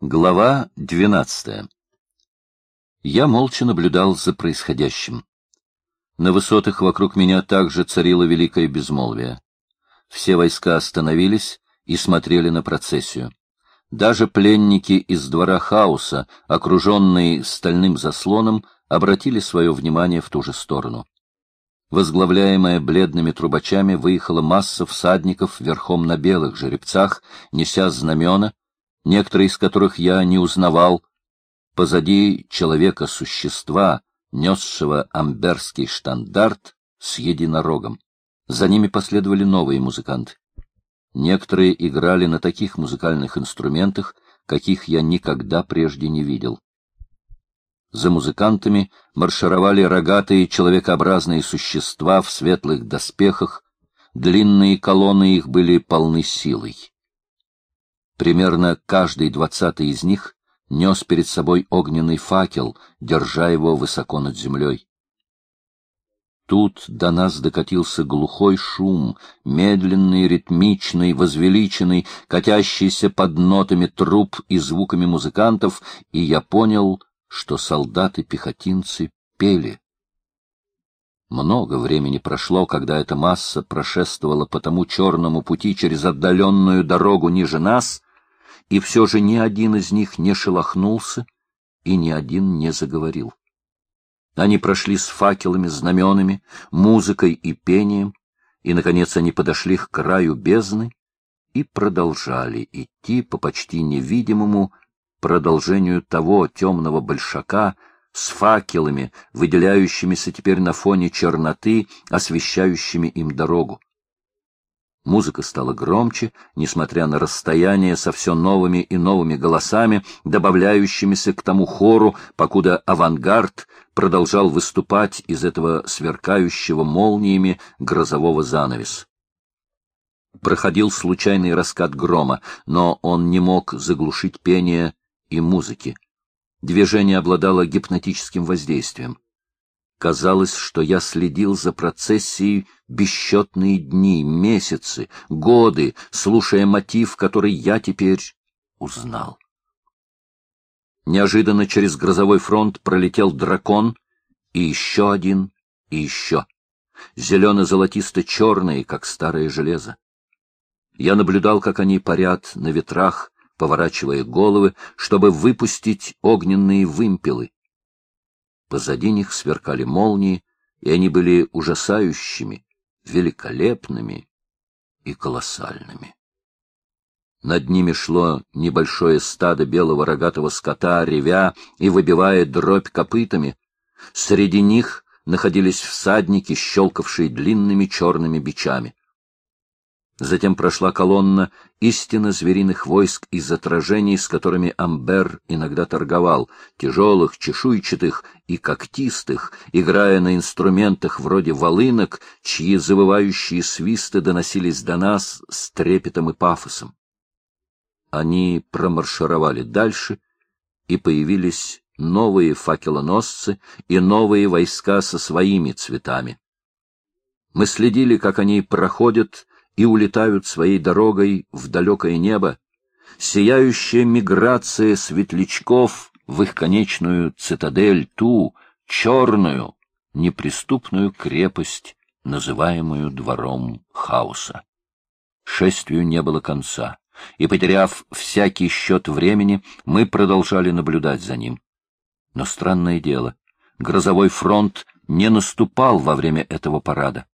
Глава двенадцатая. Я молча наблюдал за происходящим. На высотах вокруг меня также царило великое безмолвие. Все войска остановились и смотрели на процессию. Даже пленники из двора хаоса, окруженные стальным заслоном, обратили свое внимание в ту же сторону. Возглавляемая бледными трубачами, выехала масса всадников верхом на белых жеребцах, неся знамена, некоторые из которых я не узнавал, позади человека-существа, несшего амберский штандарт с единорогом. За ними последовали новые музыканты. Некоторые играли на таких музыкальных инструментах, каких я никогда прежде не видел. За музыкантами маршировали рогатые человекообразные существа в светлых доспехах, длинные колонны их были полны силой. Примерно каждый двадцатый из них нес перед собой огненный факел, держа его высоко над землей. Тут до нас докатился глухой шум, медленный, ритмичный, возвеличенный, катящийся под нотами труб и звуками музыкантов, и я понял, что солдаты-пехотинцы пели. Много времени прошло, когда эта масса прошествовала по тому черному пути через отдаленную дорогу ниже нас — и все же ни один из них не шелохнулся и ни один не заговорил. Они прошли с факелами, знаменами, музыкой и пением, и, наконец, они подошли к краю бездны и продолжали идти по почти невидимому продолжению того темного большака с факелами, выделяющимися теперь на фоне черноты, освещающими им дорогу. Музыка стала громче, несмотря на расстояние со все новыми и новыми голосами, добавляющимися к тому хору, покуда авангард продолжал выступать из этого сверкающего молниями грозового занавеса. Проходил случайный раскат грома, но он не мог заглушить пение и музыки. Движение обладало гипнотическим воздействием. Казалось, что я следил за процессией бесчетные дни, месяцы, годы, слушая мотив, который я теперь узнал. Неожиданно через грозовой фронт пролетел дракон, и еще один, и еще. Зелено-золотисто-черные, как старое железо. Я наблюдал, как они парят на ветрах, поворачивая головы, чтобы выпустить огненные вымпелы. Позади них сверкали молнии, и они были ужасающими, великолепными и колоссальными. Над ними шло небольшое стадо белого рогатого скота, ревя и выбивая дробь копытами. Среди них находились всадники, щелкавшие длинными черными бичами. Затем прошла колонна истинно звериных войск из отражений, с которыми Амбер иногда торговал, тяжелых, чешуйчатых и когтистых, играя на инструментах вроде волынок, чьи завывающие свисты доносились до нас с трепетом и пафосом. Они промаршировали дальше, и появились новые факелоносцы и новые войска со своими цветами. Мы следили, как они проходят и улетают своей дорогой в далекое небо, сияющая миграция светлячков в их конечную цитадель, ту, черную, неприступную крепость, называемую двором хаоса. Шествию не было конца, и, потеряв всякий счет времени, мы продолжали наблюдать за ним. Но странное дело, грозовой фронт не наступал во время этого парада.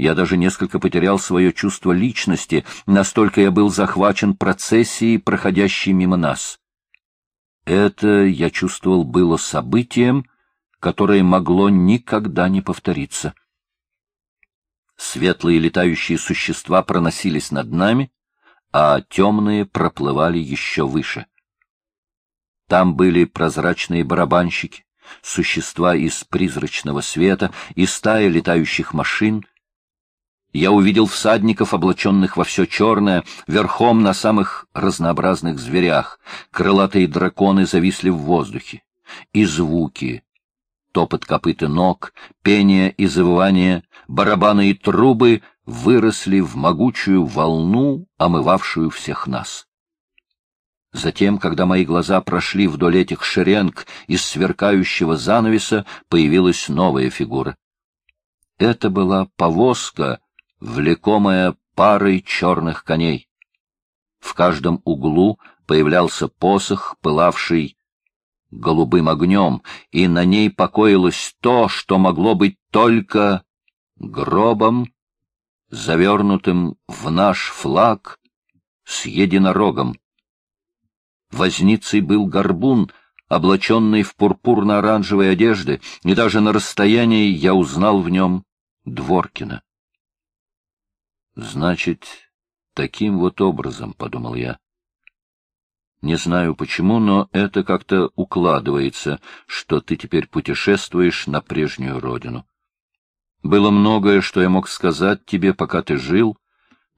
Я даже несколько потерял свое чувство личности, настолько я был захвачен процессией, проходящей мимо нас. Это, я чувствовал, было событием, которое могло никогда не повториться. Светлые летающие существа проносились над нами, а темные проплывали еще выше. Там были прозрачные барабанщики, существа из призрачного света и стая летающих машин, я увидел всадников, облаченных во все черное, верхом на самых разнообразных зверях. Крылатые драконы зависли в воздухе. И звуки. Топот копыт ног, пение и завывание, барабаны и трубы выросли в могучую волну, омывавшую всех нас. Затем, когда мои глаза прошли вдоль этих шеренг из сверкающего занавеса, появилась новая фигура. Это была повозка, влекомая парой черных коней. В каждом углу появлялся посох, пылавший голубым огнем, и на ней покоилось то, что могло быть только гробом, завернутым в наш флаг с единорогом. Возницей был горбун, облаченный в пурпурно-оранжевой одежды, и даже на расстоянии я узнал в нем Дворкина. Значит, таким вот образом, — подумал я. Не знаю почему, но это как-то укладывается, что ты теперь путешествуешь на прежнюю родину. Было многое, что я мог сказать тебе, пока ты жил,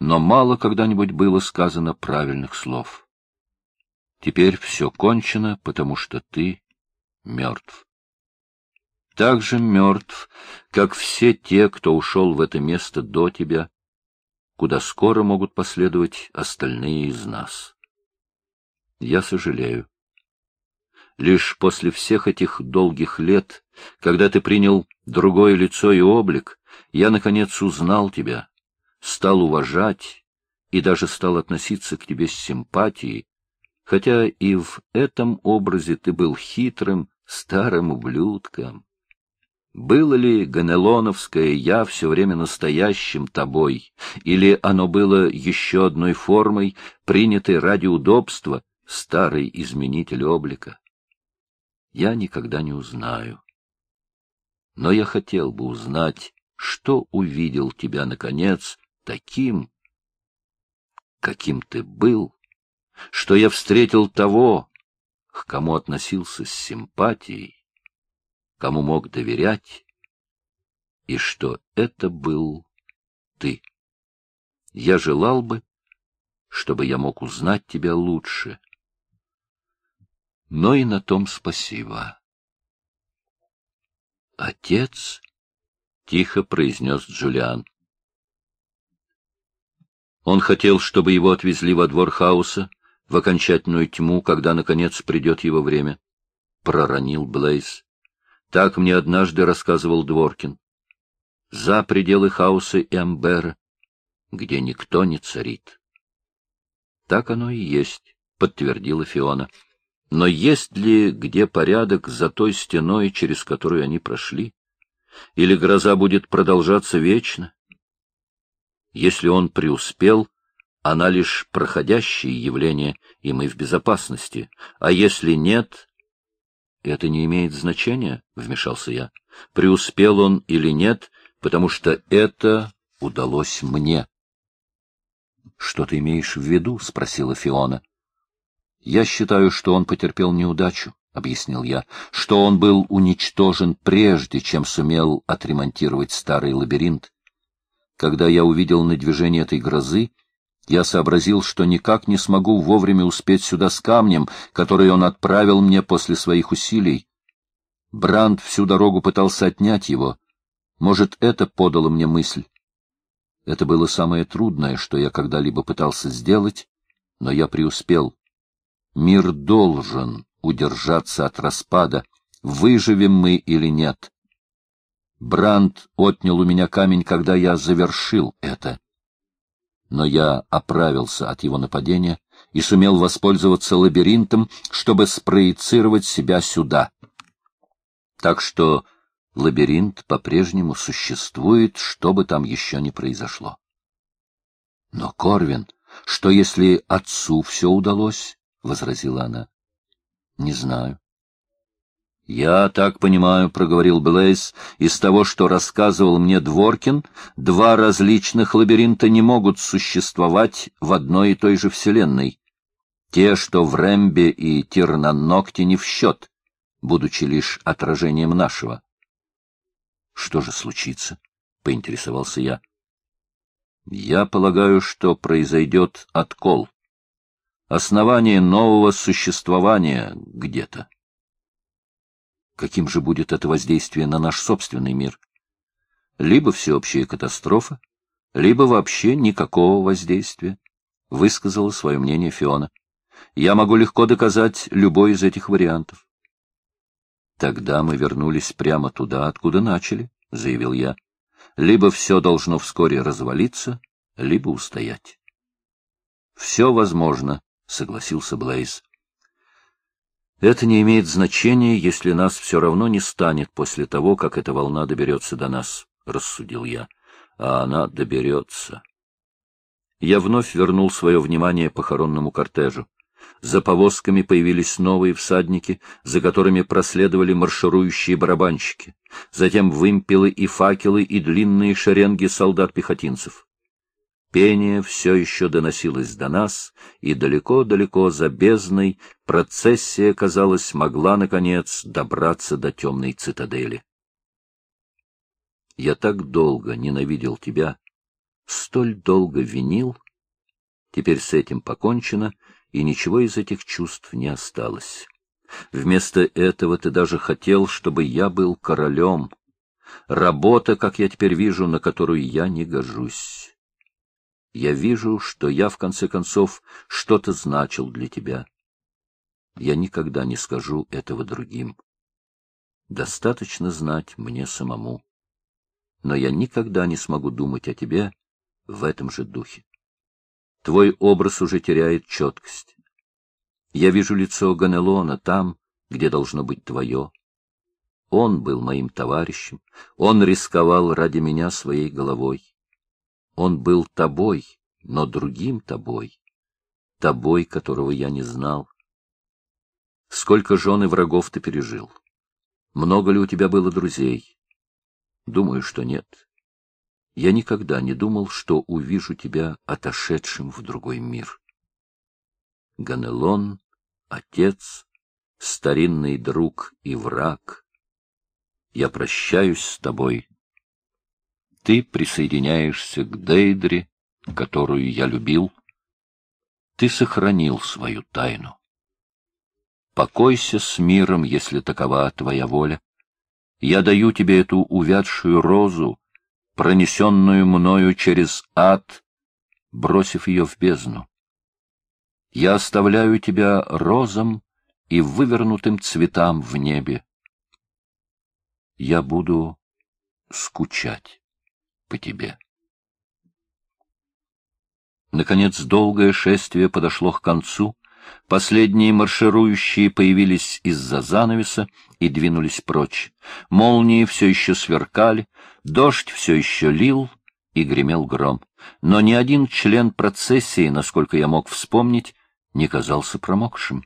но мало когда-нибудь было сказано правильных слов. Теперь все кончено, потому что ты мертв. Так же мертв, как все те, кто ушел в это место до тебя, куда скоро могут последовать остальные из нас. Я сожалею. Лишь после всех этих долгих лет, когда ты принял другое лицо и облик, я, наконец, узнал тебя, стал уважать и даже стал относиться к тебе с симпатией, хотя и в этом образе ты был хитрым старым ублюдком. Было ли Ганелоновское «я» все время настоящим тобой, или оно было еще одной формой, принятой ради удобства, старый изменитель облика? Я никогда не узнаю. Но я хотел бы узнать, что увидел тебя, наконец, таким, каким ты был, что я встретил того, к кому относился с симпатией, кому мог доверять, и что это был ты. Я желал бы, чтобы я мог узнать тебя лучше. Но и на том спасибо. Отец, — тихо произнес Джулиан. Он хотел, чтобы его отвезли во двор хаоса, в окончательную тьму, когда, наконец, придет его время. Проронил Блейз. Так мне однажды рассказывал Дворкин. За пределы хаоса и амбера, где никто не царит. Так оно и есть, подтвердила Фиона. Но есть ли где порядок за той стеной, через которую они прошли? Или гроза будет продолжаться вечно? Если он преуспел, она лишь проходящее явление, и мы в безопасности. А если нет, это не имеет значения, — вмешался я. Преуспел он или нет, потому что это удалось мне. — Что ты имеешь в виду? — спросила Фиона. — Я считаю, что он потерпел неудачу, — объяснил я, — что он был уничтожен прежде, чем сумел отремонтировать старый лабиринт. Когда я увидел надвижение этой грозы, я сообразил, что никак не смогу вовремя успеть сюда с камнем, который он отправил мне после своих усилий. Бранд всю дорогу пытался отнять его. Может, это подало мне мысль. Это было самое трудное, что я когда-либо пытался сделать, но я преуспел. Мир должен удержаться от распада, выживем мы или нет. Бранд отнял у меня камень, когда я завершил это но я оправился от его нападения и сумел воспользоваться лабиринтом, чтобы спроецировать себя сюда. Так что лабиринт по-прежнему существует, что бы там еще ни произошло. Но, Корвин, что если отцу все удалось? — возразила она. — Не знаю. «Я так понимаю», — проговорил Блейз, — «из того, что рассказывал мне Дворкин, два различных лабиринта не могут существовать в одной и той же вселенной. Те, что в Рэмбе и Тирнанокте, не в счет, будучи лишь отражением нашего». «Что же случится?» — поинтересовался я. «Я полагаю, что произойдет откол. Основание нового существования где-то». Каким же будет это воздействие на наш собственный мир? Либо всеобщая катастрофа, либо вообще никакого воздействия, — высказала свое мнение Фиона. Я могу легко доказать любой из этих вариантов. Тогда мы вернулись прямо туда, откуда начали, — заявил я. Либо все должно вскоре развалиться, либо устоять. — Все возможно, — согласился Блейз. — Это не имеет значения, если нас все равно не станет после того, как эта волна доберется до нас, — рассудил я. — А она доберется. Я вновь вернул свое внимание похоронному кортежу. За повозками появились новые всадники, за которыми проследовали марширующие барабанщики, затем вымпелы и факелы и длинные шеренги солдат-пехотинцев. Пение все еще доносилось до нас, и далеко-далеко за бездной процессия, казалось, могла, наконец, добраться до темной цитадели. Я так долго ненавидел тебя, столь долго винил. Теперь с этим покончено, и ничего из этих чувств не осталось. Вместо этого ты даже хотел, чтобы я был королем. Работа, как я теперь вижу, на которую я не гожусь. Я вижу, что я, в конце концов, что-то значил для тебя. Я никогда не скажу этого другим. Достаточно знать мне самому. Но я никогда не смогу думать о тебе в этом же духе. Твой образ уже теряет четкость. Я вижу лицо Ганелона там, где должно быть твое. Он был моим товарищем, он рисковал ради меня своей головой. Он был тобой, но другим тобой, тобой, которого я не знал. Сколько жен и врагов ты пережил? Много ли у тебя было друзей? Думаю, что нет. Я никогда не думал, что увижу тебя отошедшим в другой мир. Ганелон, отец, старинный друг и враг, я прощаюсь с тобой. Ты присоединяешься к Дейдре, которую я любил. Ты сохранил свою тайну. Покойся с миром, если такова твоя воля. Я даю тебе эту увядшую розу, пронесенную мною через ад, бросив ее в бездну. Я оставляю тебя розам и вывернутым цветам в небе. Я буду скучать по тебе. Наконец долгое шествие подошло к концу, Последние марширующие появились из-за занавеса и двинулись прочь. Молнии все еще сверкали, дождь все еще лил и гремел гром. Но ни один член процессии, насколько я мог вспомнить, не казался промокшим.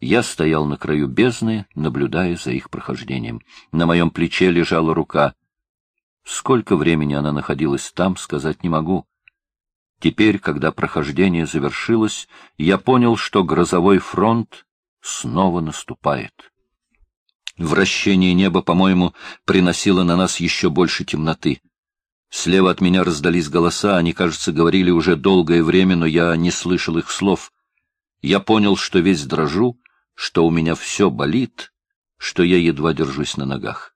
Я стоял на краю бездны, наблюдая за их прохождением. На моем плече лежала рука. Сколько времени она находилась там, сказать не могу. Теперь, когда прохождение завершилось, я понял, что грозовой фронт снова наступает. Вращение неба, по-моему, приносило на нас еще больше темноты. Слева от меня раздались голоса, они, кажется, говорили уже долгое время, но я не слышал их слов. Я понял, что весь дрожу, что у меня все болит, что я едва держусь на ногах.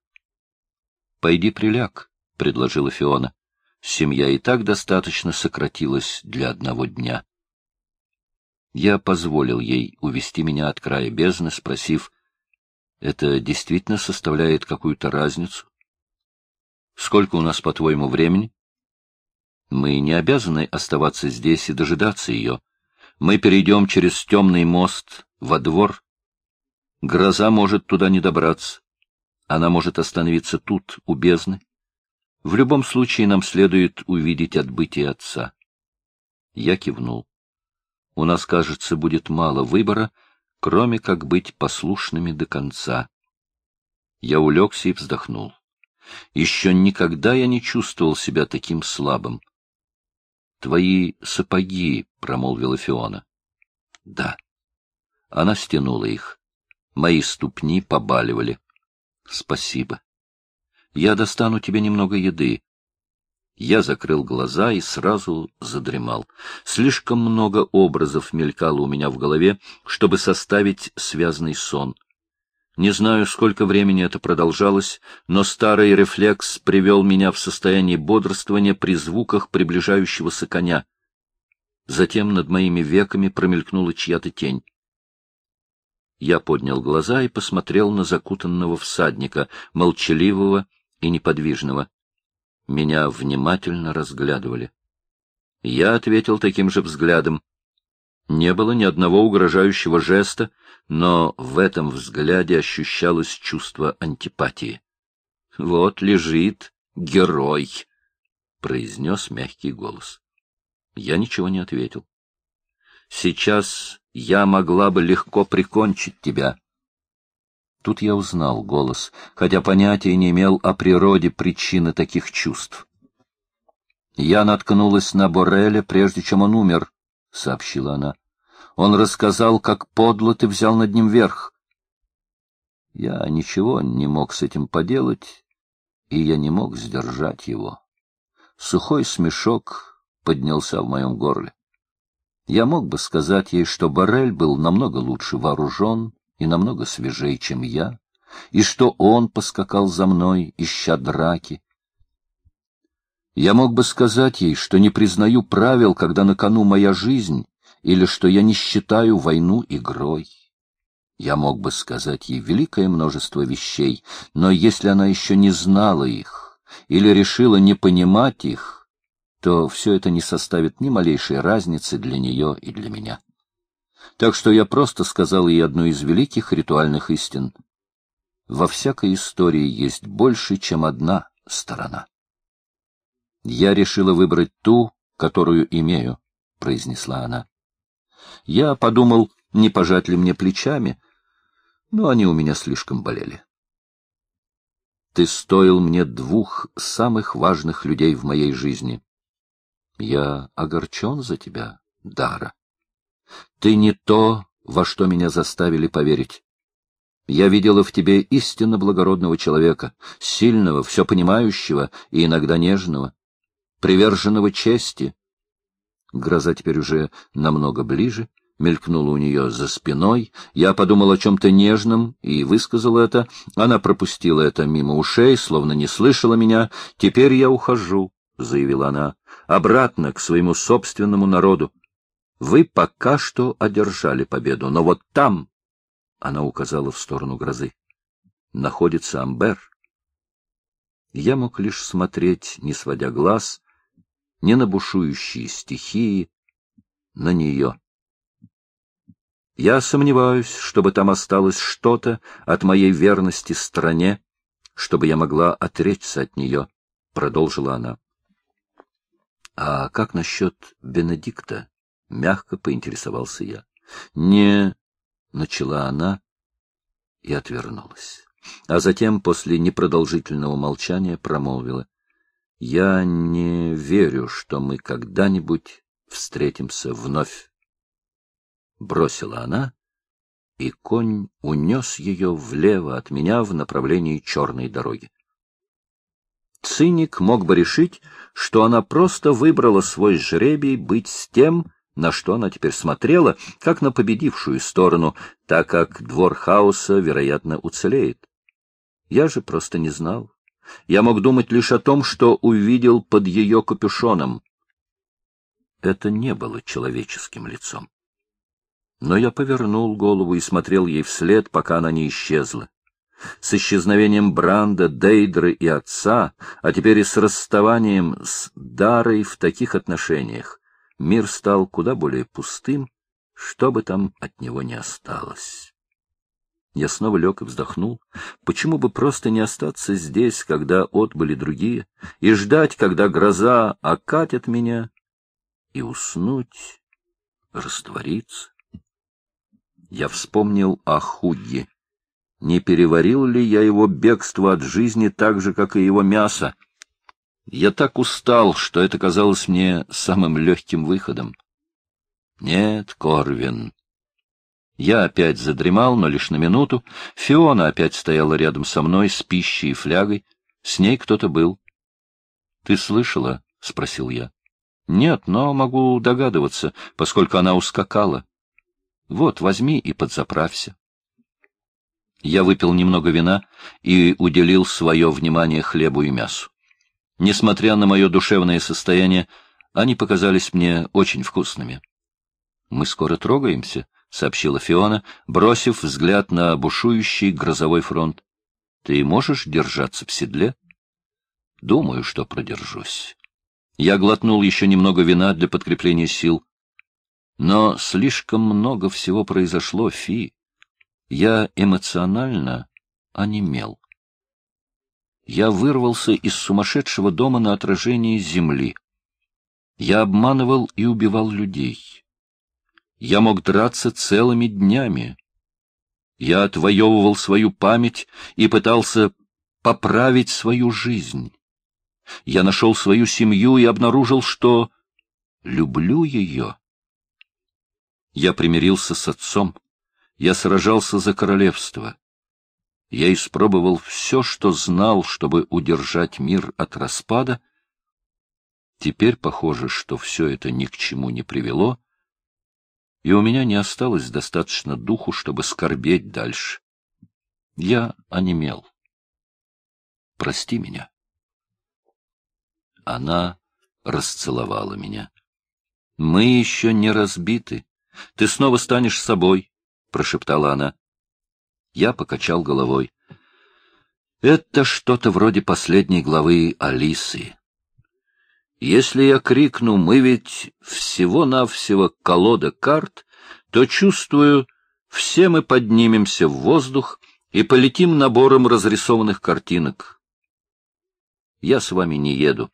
— Пойди приляг, — предложила Фиона. Семья и так достаточно сократилась для одного дня. Я позволил ей увести меня от края бездны, спросив, это действительно составляет какую-то разницу? Сколько у нас, по-твоему, времени? Мы не обязаны оставаться здесь и дожидаться ее. Мы перейдем через темный мост во двор. Гроза может туда не добраться. Она может остановиться тут, у бездны. В любом случае нам следует увидеть отбытие отца. Я кивнул. У нас, кажется, будет мало выбора, кроме как быть послушными до конца. Я улегся и вздохнул. Еще никогда я не чувствовал себя таким слабым. — Твои сапоги, — промолвила Фиона. — Да. Она стянула их. Мои ступни побаливали. — Спасибо. Я достану тебе немного еды. Я закрыл глаза и сразу задремал. Слишком много образов мелькало у меня в голове, чтобы составить связный сон. Не знаю, сколько времени это продолжалось, но старый рефлекс привел меня в состояние бодрствования при звуках приближающегося коня. Затем над моими веками промелькнула чья-то тень. Я поднял глаза и посмотрел на закутанного всадника, молчаливого и неподвижного. Меня внимательно разглядывали. Я ответил таким же взглядом. Не было ни одного угрожающего жеста, но в этом взгляде ощущалось чувство антипатии. «Вот лежит герой», — произнес мягкий голос. Я ничего не ответил. «Сейчас я могла бы легко прикончить тебя». Тут я узнал голос, хотя понятия не имел о природе причины таких чувств. Я наткнулась на Бореля, прежде чем он умер, — сообщила она. Он рассказал, как подло ты взял над ним верх. Я ничего не мог с этим поделать, и я не мог сдержать его. Сухой смешок поднялся в моем горле. Я мог бы сказать ей, что Борель был намного лучше вооружен и намного свежей, чем я, и что он поскакал за мной, ища драки, я мог бы сказать ей, что не признаю правил, когда на кону моя жизнь, или что я не считаю войну игрой. Я мог бы сказать ей великое множество вещей, но если она еще не знала их или решила не понимать их, то все это не составит ни малейшей разницы для нее и для меня. Так что я просто сказал ей одну из великих ритуальных истин. Во всякой истории есть больше, чем одна сторона. Я решила выбрать ту, которую имею, — произнесла она. Я подумал, не пожать ли мне плечами, но они у меня слишком болели. Ты стоил мне двух самых важных людей в моей жизни. Я огорчен за тебя, Дара. Ты не то, во что меня заставили поверить. Я видела в тебе истинно благородного человека, сильного, все понимающего и иногда нежного приверженного чести. Гроза теперь уже намного ближе, мелькнула у нее за спиной. Я подумал о чем-то нежном и высказал это. Она пропустила это мимо ушей, словно не слышала меня. «Теперь я ухожу», — заявила она, — «обратно к своему собственному народу. Вы пока что одержали победу, но вот там...» — она указала в сторону грозы. «Находится Амбер». Я мог лишь смотреть, не сводя глаз, не на бушующие стихии, на нее. Я сомневаюсь, чтобы там осталось что-то от моей верности стране, чтобы я могла отречься от нее, — продолжила она. — А как насчет Бенедикта? — мягко поинтересовался я. — Не... — начала она и отвернулась. А затем, после непродолжительного молчания, промолвила. Я не верю, что мы когда-нибудь встретимся вновь. Бросила она, и конь унес ее влево от меня в направлении черной дороги. Циник мог бы решить, что она просто выбрала свой жребий быть с тем, на что она теперь смотрела, как на победившую сторону, так как двор хаоса, вероятно, уцелеет. Я же просто не знал. Я мог думать лишь о том, что увидел под ее капюшоном. Это не было человеческим лицом. Но я повернул голову и смотрел ей вслед, пока она не исчезла. С исчезновением Бранда, Дейдры и отца, а теперь и с расставанием с Дарой в таких отношениях, мир стал куда более пустым, что бы там от него не осталось. Я снова лег и вздохнул. Почему бы просто не остаться здесь, когда отбыли другие, и ждать, когда гроза окатит меня, и уснуть, раствориться? Я вспомнил о Хугге. Не переварил ли я его бегство от жизни так же, как и его мясо? Я так устал, что это казалось мне самым легким выходом. Нет, Корвин, я опять задремал, но лишь на минуту. Фиона опять стояла рядом со мной с пищей и флягой. С ней кто-то был. — Ты слышала? — спросил я. — Нет, но могу догадываться, поскольку она ускакала. Вот, возьми и подзаправься. Я выпил немного вина и уделил свое внимание хлебу и мясу. Несмотря на мое душевное состояние, Они показались мне очень вкусными. — Мы скоро трогаемся, — сообщила Фиона, бросив взгляд на бушующий грозовой фронт. — Ты можешь держаться в седле? — Думаю, что продержусь. Я глотнул еще немного вина для подкрепления сил. Но слишком много всего произошло, Фи. Я эмоционально онемел. Я вырвался из сумасшедшего дома на отражении земли. Я обманывал и убивал людей. Я мог драться целыми днями. Я отвоевывал свою память и пытался поправить свою жизнь. Я нашел свою семью и обнаружил, что люблю ее. Я примирился с отцом. Я сражался за королевство. Я испробовал все, что знал, чтобы удержать мир от распада. Теперь похоже, что все это ни к чему не привело, и у меня не осталось достаточно духу, чтобы скорбеть дальше. Я онемел. Прости меня. Она расцеловала меня. Мы еще не разбиты. Ты снова станешь собой, — прошептала она. Я покачал головой. Это что-то вроде последней главы Алисы. Если я крикну «Мы ведь всего-навсего колода карт», то чувствую, все мы поднимемся в воздух и полетим набором разрисованных картинок. Я с вами не еду.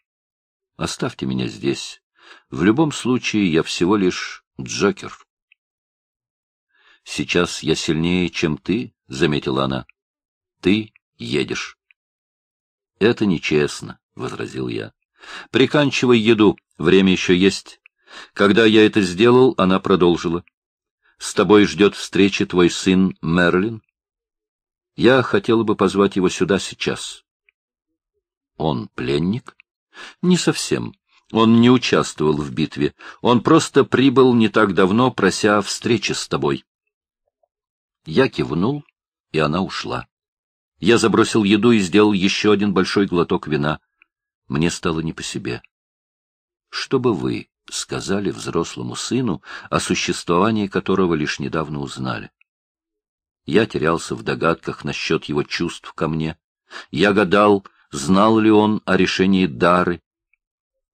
Оставьте меня здесь. В любом случае я всего лишь Джокер. Сейчас я сильнее, чем ты, — заметила она. Ты едешь. Это нечестно, — возразил я. Приканчивай еду, время еще есть. Когда я это сделал, она продолжила. С тобой ждет встречи твой сын Мерлин. Я хотела бы позвать его сюда сейчас. Он пленник? Не совсем. Он не участвовал в битве. Он просто прибыл не так давно, прося встречи с тобой. Я кивнул, и она ушла. Я забросил еду и сделал еще один большой глоток вина. Мне стало не по себе. Что бы вы сказали взрослому сыну, о существовании которого лишь недавно узнали? Я терялся в догадках насчет его чувств ко мне. Я гадал, знал ли он о решении Дары.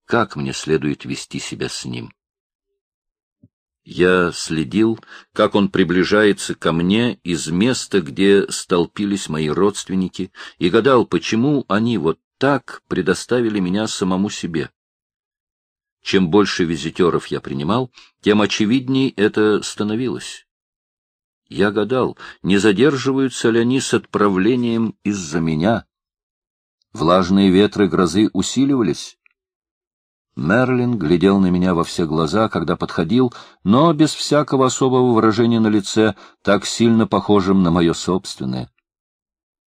Как мне следует вести себя с ним? Я следил, как он приближается ко мне из места, где столпились мои родственники, и гадал, почему они вот так предоставили меня самому себе. Чем больше визитеров я принимал, тем очевидней это становилось. Я гадал, не задерживаются ли они с отправлением из-за меня. Влажные ветры грозы усиливались, Мерлин глядел на меня во все глаза, когда подходил, но без всякого особого выражения на лице, так сильно похожим на мое собственное.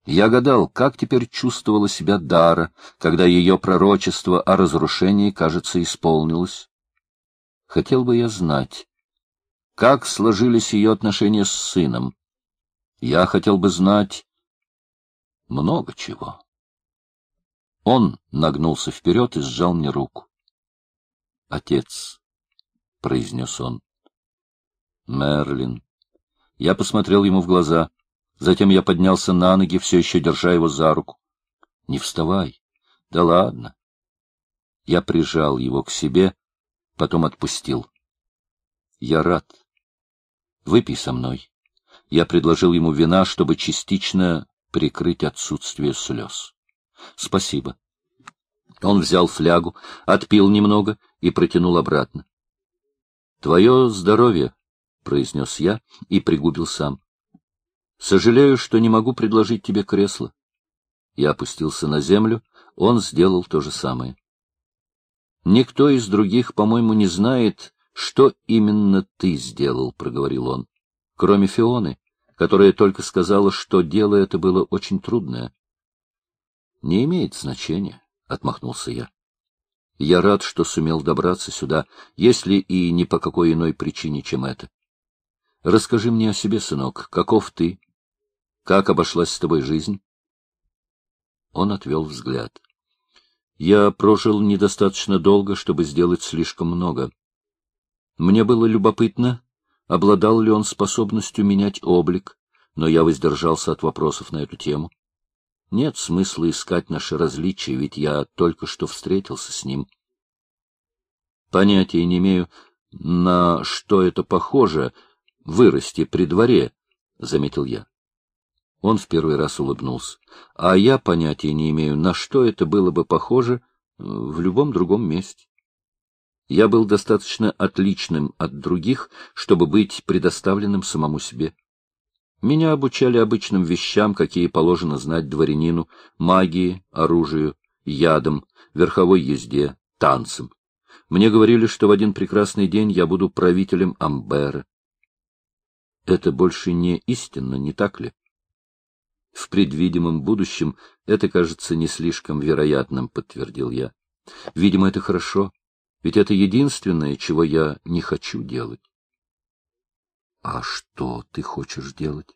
Я гадал, как теперь чувствовала себя Дара, когда ее пророчество о разрушении, кажется, исполнилось. Хотел бы я знать, как сложились ее отношения с сыном. Я хотел бы знать много чего. Он нагнулся вперед и сжал мне руку отец, — произнес он. Мерлин. Я посмотрел ему в глаза. Затем я поднялся на ноги, все еще держа его за руку. — Не вставай. Да ладно. Я прижал его к себе, потом отпустил. — Я рад. Выпей со мной. Я предложил ему вина, чтобы частично прикрыть отсутствие слез. — Спасибо. Он взял флягу, отпил немного и протянул обратно. — Твое здоровье, — произнес я и пригубил сам. — Сожалею, что не могу предложить тебе кресло. Я опустился на землю, он сделал то же самое. Никто из других, по-моему, не знает, что именно ты сделал, — проговорил он, — кроме Фионы, которая только сказала, что дело это было очень трудное. — Не имеет значения, — отмахнулся я. Я рад, что сумел добраться сюда, если и не по какой иной причине, чем это. Расскажи мне о себе, сынок, каков ты? Как обошлась с тобой жизнь? Он отвел взгляд. Я прожил недостаточно долго, чтобы сделать слишком много. Мне было любопытно, обладал ли он способностью менять облик, но я воздержался от вопросов на эту тему. Нет смысла искать наши различия, ведь я только что встретился с ним. Понятия не имею, на что это похоже — вырасти при дворе, — заметил я. Он в первый раз улыбнулся. А я понятия не имею, на что это было бы похоже в любом другом месте. Я был достаточно отличным от других, чтобы быть предоставленным самому себе. Меня обучали обычным вещам, какие положено знать дворянину, магии, оружию, ядам, верховой езде, танцам. Мне говорили, что в один прекрасный день я буду правителем Амбера. Это больше не истинно, не так ли? В предвидимом будущем это кажется не слишком вероятным, подтвердил я. Видимо, это хорошо, ведь это единственное, чего я не хочу делать. А что ты хочешь делать?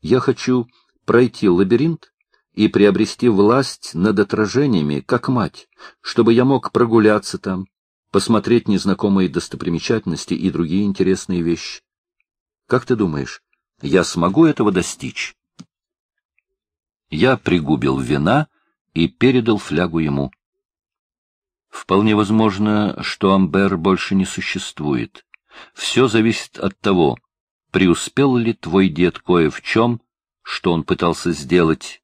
Я хочу пройти лабиринт и приобрести власть над отражениями, как мать, чтобы я мог прогуляться там, посмотреть незнакомые достопримечательности и другие интересные вещи. Как ты думаешь, я смогу этого достичь? Я пригубил вина и передал флягу ему. Вполне возможно, что Амбер больше не существует. Все зависит от того, преуспел ли твой дед кое в чем, что он пытался сделать,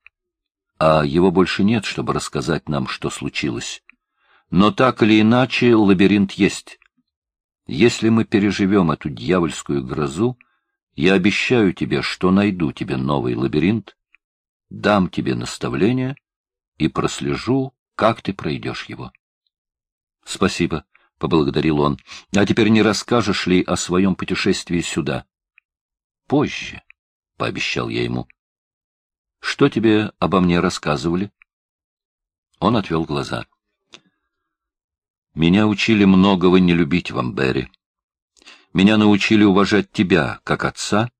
а его больше нет, чтобы рассказать нам, что случилось. Но так или иначе лабиринт есть. Если мы переживем эту дьявольскую грозу, я обещаю тебе, что найду тебе новый лабиринт, дам тебе наставление и прослежу, как ты пройдешь его. — Спасибо, — поблагодарил он. — А теперь не расскажешь ли о своем путешествии сюда? — Позже, — пообещал я ему. — Что тебе обо мне рассказывали? Он отвел глаза. — Меня учили многого не любить в Амбере. Меня научили уважать тебя, как отца,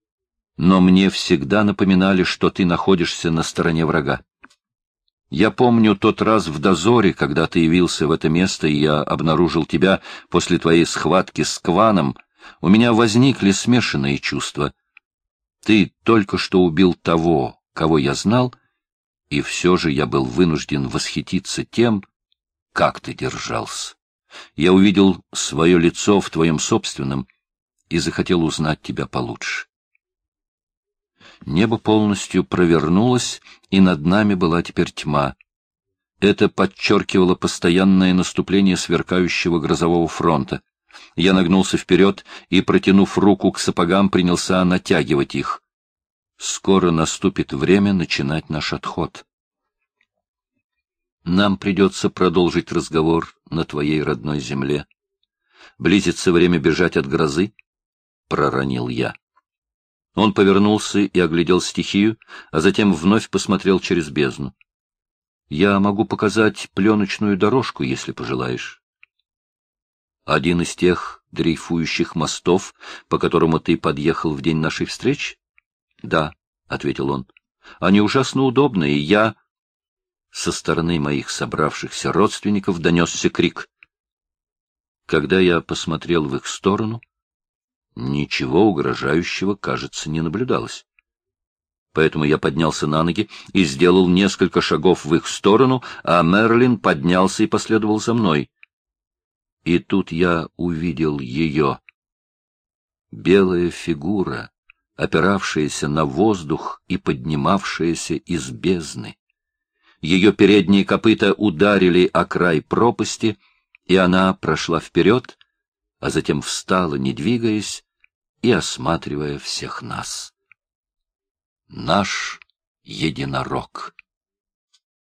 но мне всегда напоминали, что ты находишься на стороне врага. Я помню тот раз в дозоре, когда ты явился в это место, и я обнаружил тебя после твоей схватки с Кваном. У меня возникли смешанные чувства. Ты только что убил того, кого я знал, и все же я был вынужден восхититься тем, как ты держался. Я увидел свое лицо в твоем собственном и захотел узнать тебя получше. Небо полностью провернулось, и над нами была теперь тьма. Это подчеркивало постоянное наступление сверкающего грозового фронта. Я нагнулся вперед и, протянув руку к сапогам, принялся натягивать их. Скоро наступит время начинать наш отход. Нам придется продолжить разговор на твоей родной земле. Близится время бежать от грозы, — проронил я. Он повернулся и оглядел стихию, а затем вновь посмотрел через бездну. — Я могу показать пленочную дорожку, если пожелаешь. — Один из тех дрейфующих мостов, по которому ты подъехал в день нашей встречи? — Да, — ответил он. — Они ужасно удобны, и я... Со стороны моих собравшихся родственников донесся крик. Когда я посмотрел в их сторону, Ничего угрожающего, кажется, не наблюдалось. Поэтому я поднялся на ноги и сделал несколько шагов в их сторону, а Мерлин поднялся и последовал за мной. И тут я увидел ее. Белая фигура, опиравшаяся на воздух и поднимавшаяся из бездны. Ее передние копыта ударили о край пропасти, и она прошла вперед, а затем встала, не двигаясь, и осматривая всех нас. Наш единорог.